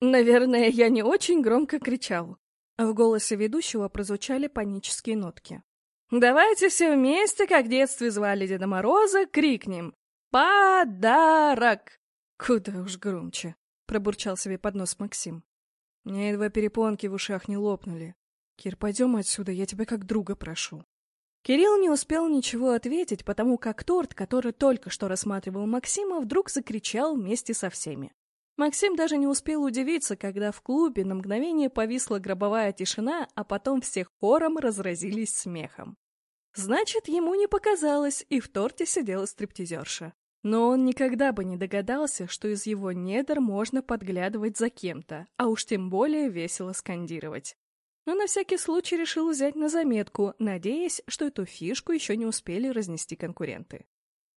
Наверное, я не очень громко кричал. В голосе ведущего прозвучали панические нотки. «Давайте все вместе, как в детстве звали Деда Мороза, крикнем «Подарок!» «Куда уж громче!» — пробурчал себе под нос Максим. Мне едва перепонки в ушах не лопнули. «Кир, пойдем отсюда, я тебя как друга прошу». Кирилл не успел ничего ответить, потому как торт, который только что рассматривал Максима, вдруг закричал вместе со всеми. Максим даже не успел удивиться, когда в клубе на мгновение повисла гробовая тишина, а потом все хором разразились смехом. Значит, ему не показалось, и в торте сидела стриптизерша. Но он никогда бы не догадался, что из его недр можно подглядывать за кем-то, а уж тем более весело скандировать но на всякий случай решил взять на заметку, надеясь, что эту фишку еще не успели разнести конкуренты.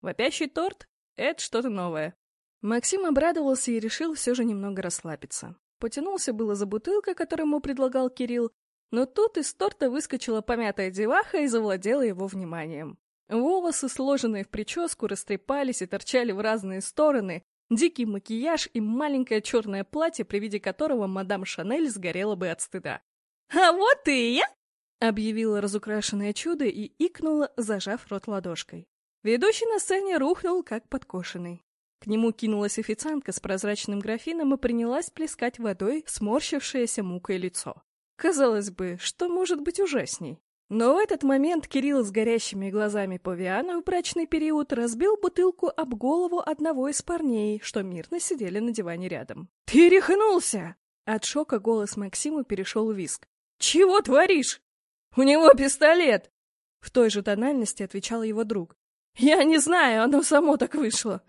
Вопящий торт — это что-то новое. Максим обрадовался и решил все же немного расслабиться. Потянулся было за бутылкой, которую ему предлагал Кирилл, но тут из торта выскочила помятая деваха и завладела его вниманием. Волосы, сложенные в прическу, растрепались и торчали в разные стороны, дикий макияж и маленькое черное платье, при виде которого мадам Шанель сгорела бы от стыда. «А вот и я!» — объявила разукрашенное чудо и икнула, зажав рот ладошкой. Ведущий на сцене рухнул, как подкошенный. К нему кинулась официантка с прозрачным графином и принялась плескать водой сморщившееся мукой лицо. Казалось бы, что может быть ужасней? Но в этот момент Кирилл с горящими глазами Павиана в брачный период разбил бутылку об голову одного из парней, что мирно сидели на диване рядом. «Ты рехнулся!» От шока голос Максима перешел в виск. «Чего творишь? У него пистолет!» В той же тональности отвечал его друг. «Я не знаю, оно само так вышло!»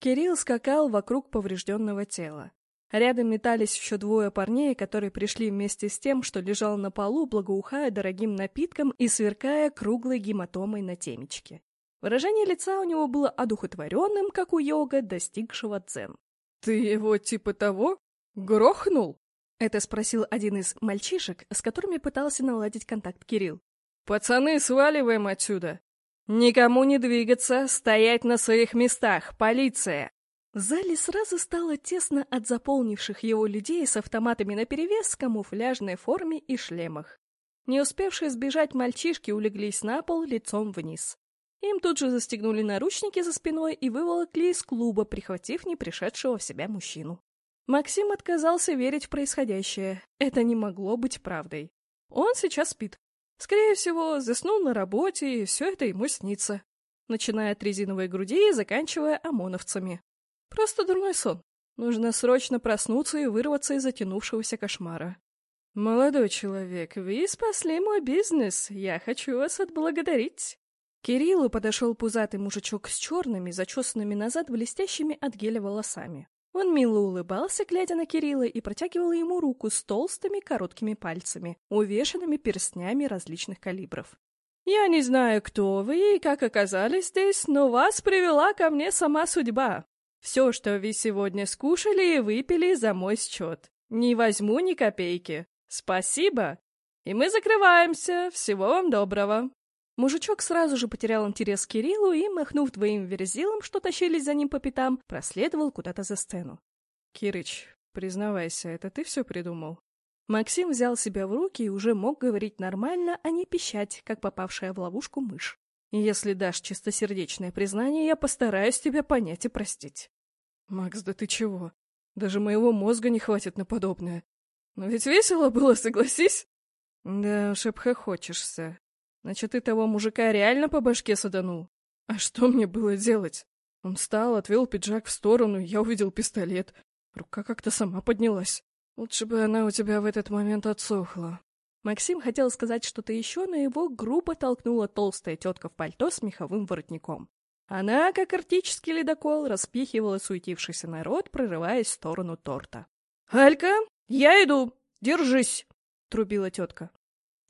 Кирилл скакал вокруг поврежденного тела. Рядом метались еще двое парней, которые пришли вместе с тем, что лежал на полу, благоухая дорогим напитком и сверкая круглой гематомой на темечке. Выражение лица у него было одухотворенным, как у йога, достигшего дзен. «Ты его типа того? Грохнул?» Это спросил один из мальчишек, с которыми пытался наладить контакт Кирилл. «Пацаны, сваливаем отсюда! Никому не двигаться, стоять на своих местах! Полиция!» В зале сразу стало тесно от заполнивших его людей с автоматами наперевес в камуфляжной форме и шлемах. Не успевшие сбежать мальчишки улеглись на пол лицом вниз. Им тут же застегнули наручники за спиной и выволокли из клуба, прихватив не пришедшего в себя мужчину. Максим отказался верить в происходящее. Это не могло быть правдой. Он сейчас спит. Скорее всего, заснул на работе, и все это ему снится. Начиная от резиновой груди и заканчивая ОМОНовцами. Просто дурной сон. Нужно срочно проснуться и вырваться из затянувшегося кошмара. «Молодой человек, вы спасли мой бизнес. Я хочу вас отблагодарить». К Кириллу подошел пузатый мужичок с черными, зачесанными назад блестящими от геля волосами. Он мило улыбался, глядя на Кирилла, и протягивал ему руку с толстыми короткими пальцами, увешанными перстнями различных калибров. «Я не знаю, кто вы и как оказались здесь, но вас привела ко мне сама судьба. Все, что вы сегодня скушали и выпили, за мой счет. Не возьму ни копейки. Спасибо. И мы закрываемся. Всего вам доброго». Мужичок сразу же потерял интерес к Кириллу и, махнув двоим верзилам, что тащились за ним по пятам, проследовал куда-то за сцену. «Кирыч, признавайся, это ты все придумал?» Максим взял себя в руки и уже мог говорить нормально, а не пищать, как попавшая в ловушку мышь. «Если дашь чистосердечное признание, я постараюсь тебя понять и простить». «Макс, да ты чего? Даже моего мозга не хватит на подобное. Но ведь весело было, согласись?» «Да уж, обхохочешься. Значит, ты того мужика реально по башке саданул? А что мне было делать? Он встал, отвел пиджак в сторону, я увидел пистолет. Рука как-то сама поднялась. Лучше бы она у тебя в этот момент отсохла. Максим хотел сказать что-то еще, но его грубо толкнула толстая тетка в пальто с меховым воротником. Она, как арктический ледокол, распихивала суетившийся народ, прорываясь в сторону торта. «Алька, я иду! Держись!» — трубила тетка.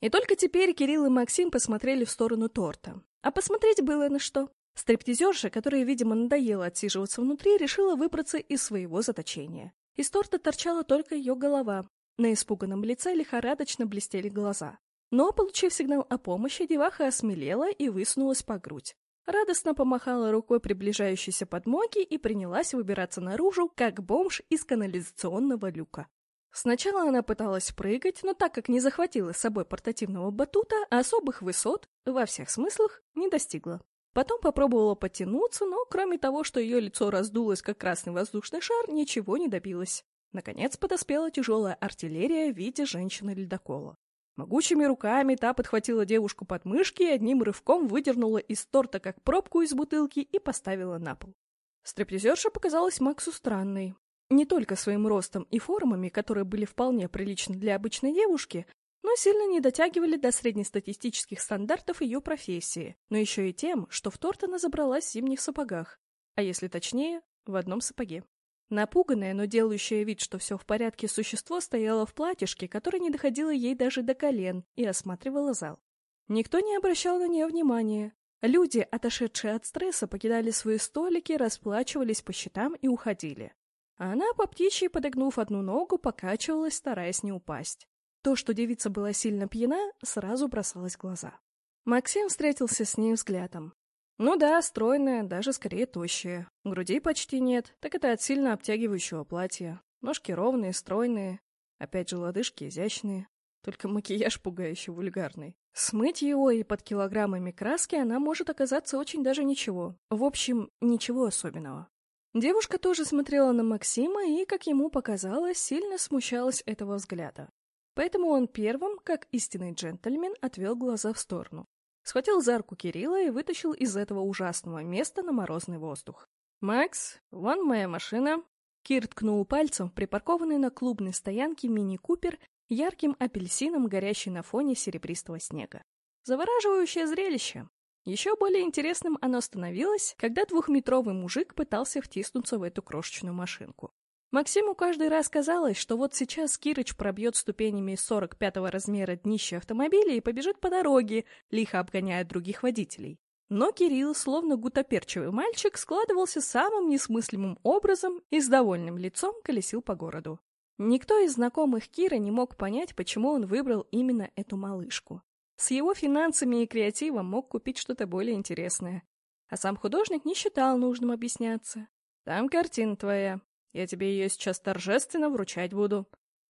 И только теперь Кирилл и Максим посмотрели в сторону торта. А посмотреть было на что. Стриптизерша, которая, видимо, надоело отсиживаться внутри, решила выбраться из своего заточения. Из торта торчала только ее голова. На испуганном лице лихорадочно блестели глаза. Но, получив сигнал о помощи, деваха осмелела и высунулась по грудь. Радостно помахала рукой приближающейся подмоги и принялась выбираться наружу, как бомж из канализационного люка. Сначала она пыталась прыгать, но так как не захватила с собой портативного батута, особых высот, во всех смыслах, не достигла. Потом попробовала потянуться, но кроме того, что ее лицо раздулось, как красный воздушный шар, ничего не добилась. Наконец подоспела тяжелая артиллерия в виде женщины-ледокола. Могучими руками та подхватила девушку под мышки и одним рывком выдернула из торта как пробку из бутылки и поставила на пол. Стриптизерша показалась Максу странной. Не только своим ростом и формами, которые были вполне приличны для обычной девушки, но сильно не дотягивали до среднестатистических стандартов ее профессии, но еще и тем, что в торт она забралась в зимних сапогах, а если точнее, в одном сапоге. Напуганное, но делающее вид, что все в порядке, существо стояло в платьишке, которое не доходило ей даже до колен, и осматривало зал. Никто не обращал на нее внимания. Люди, отошедшие от стресса, покидали свои столики, расплачивались по счетам и уходили. Она, по птичьи подогнув одну ногу, покачивалась, стараясь не упасть. То, что девица была сильно пьяна, сразу бросалось в глаза. Максим встретился с ней взглядом. Ну да, стройная, даже скорее тощая. Грудей почти нет, так это от сильно обтягивающего платья. Ножки ровные, стройные. Опять же, лодыжки изящные. Только макияж пугающе вульгарный. Смыть его и под килограммами краски она может оказаться очень даже ничего. В общем, ничего особенного. Девушка тоже смотрела на Максима и, как ему показалось, сильно смущалась этого взгляда. Поэтому он первым, как истинный джентльмен, отвел глаза в сторону. Схватил за руку Кирилла и вытащил из этого ужасного места на морозный воздух. «Макс, вон моя машина». Кир ткнул пальцем в припаркованный на клубной стоянке мини-купер ярким апельсином, горящий на фоне серебристого снега. Завораживающее зрелище. Еще более интересным оно становилось, когда двухметровый мужик пытался втиснуться в эту крошечную машинку. Максиму каждый раз казалось, что вот сейчас Кирыч пробьет ступенями 45-го размера днище автомобиля и побежит по дороге, лихо обгоняя других водителей. Но Кирилл, словно гутоперчивый мальчик, складывался самым несмыслимым образом и с довольным лицом колесил по городу. Никто из знакомых Кира не мог понять, почему он выбрал именно эту малышку. С его финансами и креативом мог купить что-то более интересное. А сам художник не считал нужным объясняться. «Там картина твоя. Я тебе ее сейчас торжественно вручать буду.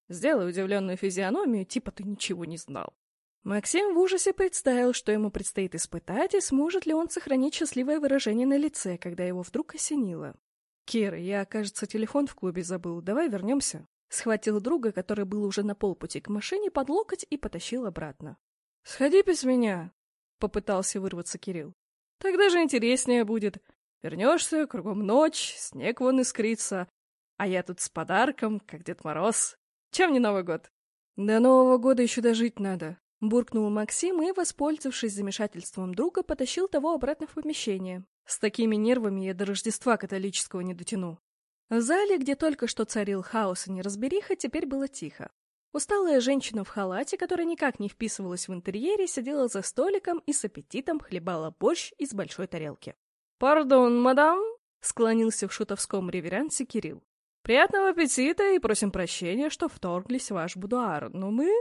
Сделай удивленную физиономию, типа ты ничего не знал. Максим в ужасе представил, что ему предстоит испытать, и сможет ли он сохранить счастливое выражение на лице, когда его вдруг осенило. «Кир, я, кажется, телефон в клубе забыл. Давай вернемся». Схватил друга, который был уже на полпути к машине, под локоть и потащил обратно. «Сходи без меня», — попытался вырваться Кирилл. «Тогда же интереснее будет. Вернешься, кругом ночь, снег вон искрится, а я тут с подарком, как Дед Мороз. Чем не Новый год? До Нового года еще дожить надо. Буркнул Максим и, воспользовавшись замешательством друга, потащил того обратно в помещение. С такими нервами я до Рождества католического не дотяну. В зале, где только что царил хаос и неразбериха, теперь было тихо. Усталая женщина в халате, которая никак не вписывалась в интерьере, сидела за столиком и с аппетитом хлебала борщ из большой тарелки. «Пардон, мадам!» — склонился в шутовском реверансе Кирилл. Приятного аппетита и просим прощения, что вторглись в ваш будуар, но мы...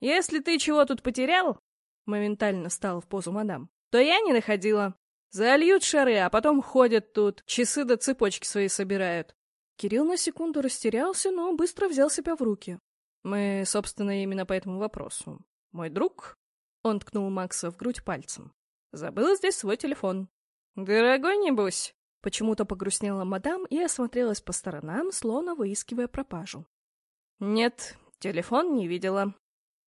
Если ты чего тут потерял, моментально стал в позу мадам, то я не находила. Зальют шары, а потом ходят тут, часы до цепочки свои собирают. Кирилл на секунду растерялся, но быстро взял себя в руки. Мы, собственно, именно по этому вопросу. Мой друг... Он ткнул Макса в грудь пальцем. Забыл здесь свой телефон. Дорогой, небось? Почему-то погрустнела мадам и осмотрелась по сторонам, словно выискивая пропажу. «Нет, телефон не видела».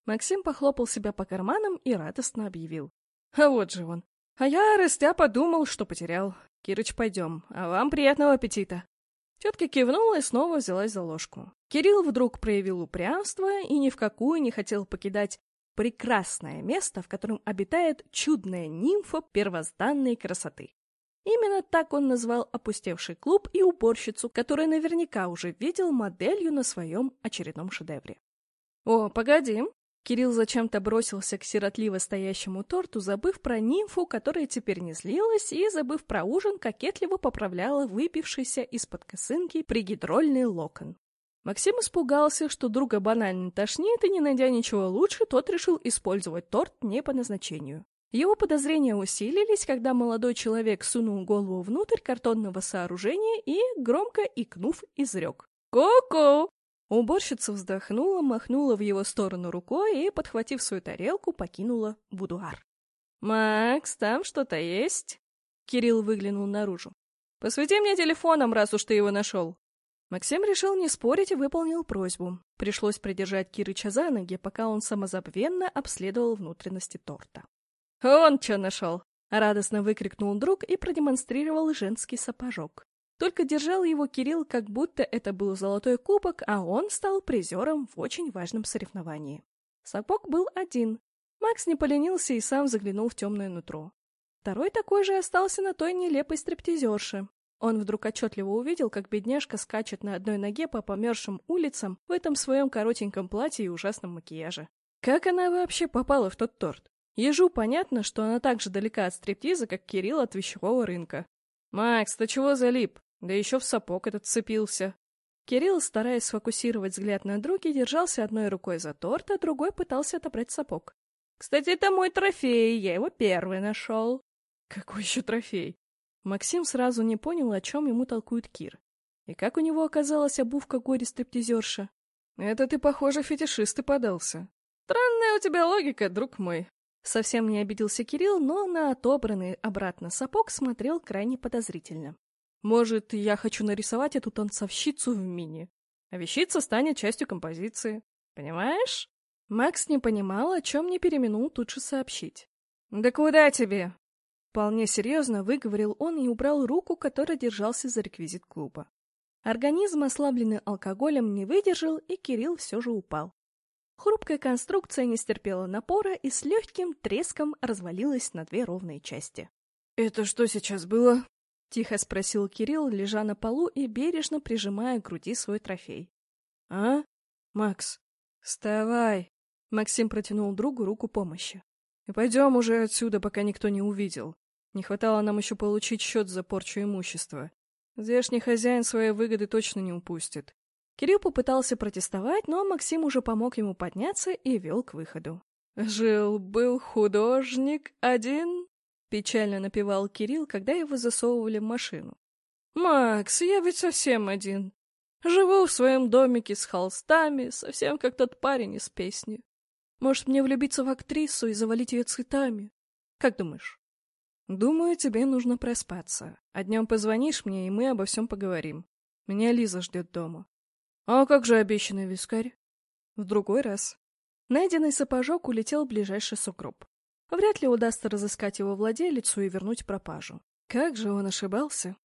Максим похлопал себя по карманам и радостно объявил. «А вот же он. А я, растя, подумал, что потерял. Кирыч, пойдем. А вам приятного аппетита». Тетка кивнула и снова взялась за ложку. Кирилл вдруг проявил упрямство и ни в какую не хотел покидать прекрасное место, в котором обитает чудная нимфа первозданной красоты. Именно так он назвал опустевший клуб и уборщицу, которая наверняка уже видел моделью на своем очередном шедевре. «О, погоди!» Кирилл зачем-то бросился к сиротливо стоящему торту, забыв про нимфу, которая теперь не злилась, и, забыв про ужин, кокетливо поправляла выпившийся из-под косынки пригидрольный локон. Максим испугался, что друга банально тошнит, и, не найдя ничего лучше, тот решил использовать торт не по назначению. Его подозрения усилились, когда молодой человек сунул голову внутрь картонного сооружения и, громко икнув, изрек. «Ку-ку!» Уборщица вздохнула, махнула в его сторону рукой и, подхватив свою тарелку, покинула будуар. «Макс, там что-то есть?» Кирилл выглянул наружу. «Посвети мне телефоном, раз уж ты его нашел». Максим решил не спорить и выполнил просьбу. Пришлось придержать Кирыча за ноги, пока он самозабвенно обследовал внутренности торта. «Он что нашел?» — радостно выкрикнул друг и продемонстрировал женский сапожок. Только держал его Кирилл, как будто это был золотой кубок, а он стал призером в очень важном соревновании. Сапог был один. Макс не поленился и сам заглянул в темное нутро. Второй такой же остался на той нелепой стриптизерше. Он вдруг отчетливо увидел, как бедняжка скачет на одной ноге по померзшим улицам в этом своем коротеньком платье и ужасном макияже. Как она вообще попала в тот торт? Ежу понятно, что она так же далека от стриптиза, как Кирилл от вещевого рынка. «Макс, ты чего залип? Да еще в сапог этот цепился». Кирилл, стараясь сфокусировать взгляд на друге, держался одной рукой за торт, а другой пытался отобрать сапог. «Кстати, это мой трофей, я его первый нашел». «Какой еще трофей?» Максим сразу не понял, о чем ему толкует Кир. И как у него оказалась обувка горе-стриптизерша? «Это ты, похоже, фетишист и подался». «Странная у тебя логика, друг мой», Совсем не обиделся Кирилл, но на отобранный обратно сапог смотрел крайне подозрительно. «Может, я хочу нарисовать эту танцовщицу в мини, а вещица станет частью композиции. Понимаешь?» Макс не понимал, о чем не переминул тут же сообщить. «Да куда тебе?» Вполне серьезно выговорил он и убрал руку, которая держался за реквизит клуба. Организм, ослабленный алкоголем, не выдержал, и Кирилл все же упал. Хрупкая конструкция не стерпела напора и с легким треском развалилась на две ровные части. «Это что сейчас было?» — тихо спросил Кирилл, лежа на полу и бережно прижимая к груди свой трофей. «А? Макс, вставай!» Максим протянул другу руку помощи. «И пойдем уже отсюда, пока никто не увидел. Не хватало нам еще получить счет за порчу имущества. Здешний хозяин своей выгоды точно не упустит. Кирилл попытался протестовать, но Максим уже помог ему подняться и вел к выходу. «Жил-был художник один», — печально напевал Кирилл, когда его засовывали в машину. «Макс, я ведь совсем один. Живу в своем домике с холстами, совсем как тот парень из песни. Может, мне влюбиться в актрису и завалить ее цветами? Как думаешь?» «Думаю, тебе нужно проспаться. А днем позвонишь мне, и мы обо всем поговорим. Меня Лиза ждет дома». «А как же обещанный вискарь?» «В другой раз». Найденный сапожок улетел в ближайший сугроб. Вряд ли удастся разыскать его владелицу и вернуть пропажу. Как же он ошибался?